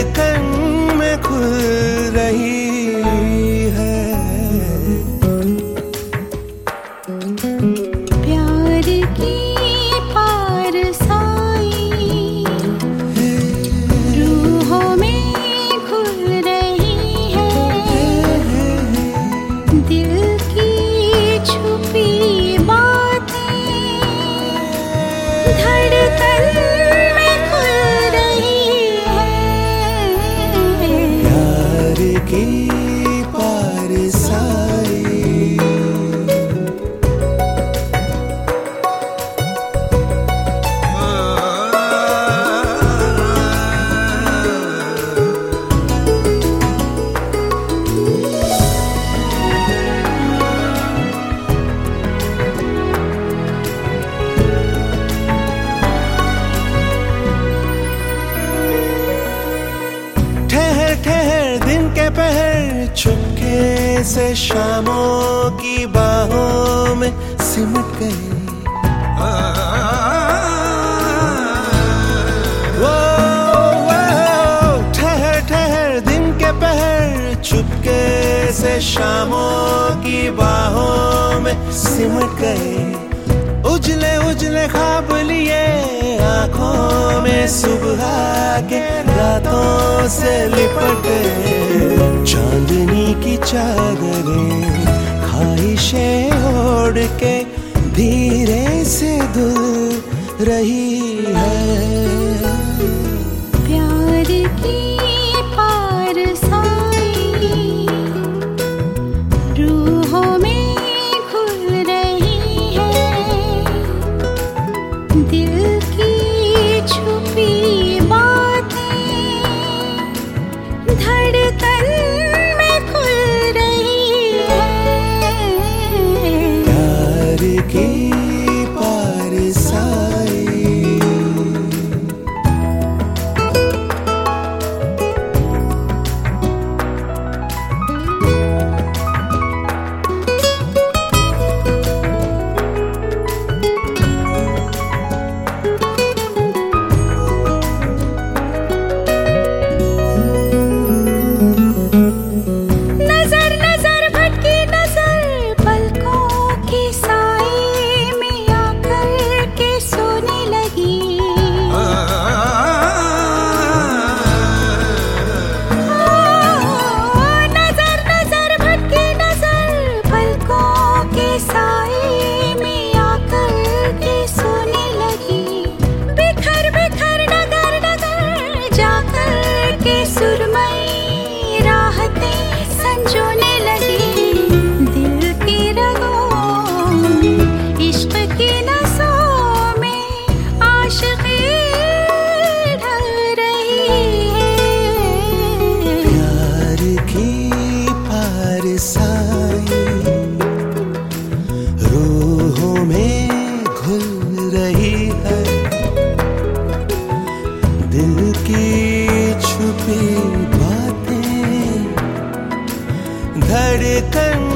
धड़कन में खुल रही है। प्यार की पार रूहों में खुल रही है। दिल की छुपी बातें believe से शामों की बाहों में सिमट गए। ठहर ठहर, दिन के पहर चुपके से शामों की बाहों में सिमट गए। उजले उजले खाब लिए आँखों में सुबह के रातों से लिपट गए। रही है। प्यार की पार साई रूहों में रही है। दिल की छुपी बातें धड़कन में खुल रही है। प्यार की में घुल रही है। दिल की छुपी बातें धड़कन